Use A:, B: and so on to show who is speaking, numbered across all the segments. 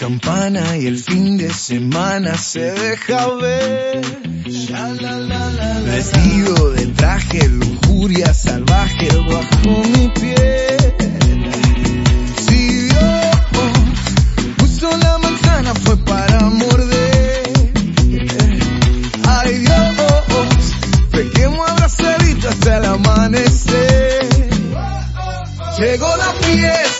A: Campana y el fin de semana se deja ver. Vestido de traje, lujuria salvaje bajo mi piel. Fue para morder. Ay Dios, pequemos abrazaditos hasta el amanecer. Llegó la fiesta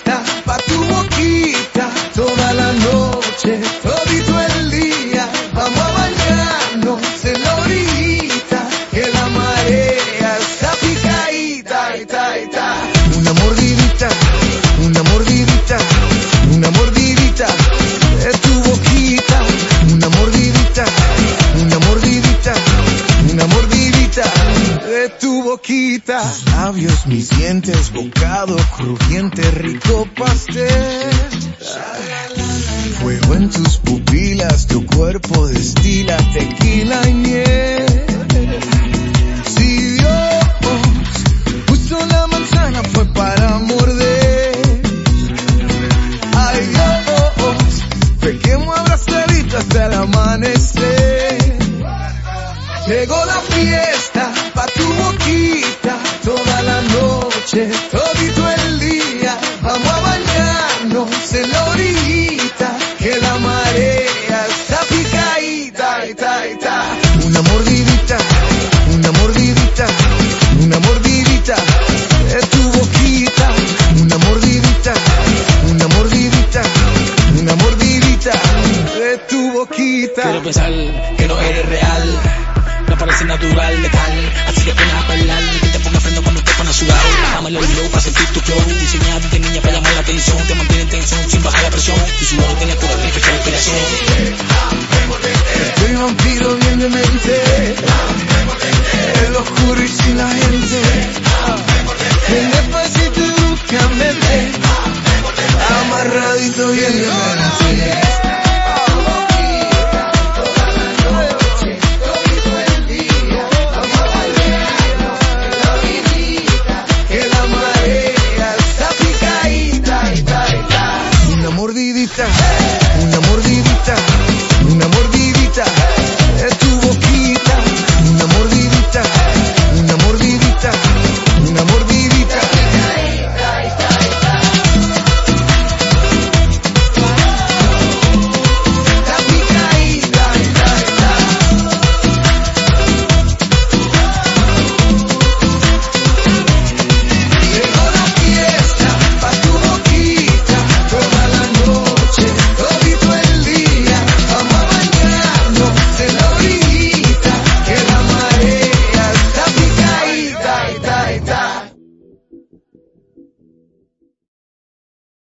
A: Tus labios, mis dientes, bocado crujiente, rico pastel. Fuego en tus pupilas, tu cuerpo destila tequila y miel. Si Dios puso la manzana fue para morder. Ay Dios, pequemos abrazaditos hasta el amanecer. Llegó la fiesta bañarnos en la orillita, que la marea está picadita, ita, ita. Una mordidita, una mordidita, una mordidita de tu boquita. Una mordidita, una mordidita, una mordidita de tu boquita.
B: Quiero pensar que no eres real. No parece natural, letal. Así que pones a bailar. Que te ponga freno cuando te pones a sudar. Dame el low sentir tu flow. Diseñado de niña para llamar la atención. Te mantiene en tensión sin bajar la presión. Tu sudor tiene pura rica respiración.
A: Soy vampiro bien de mente El oscuro y sin la gente Ven despacito y búscame Amarradito bien de mente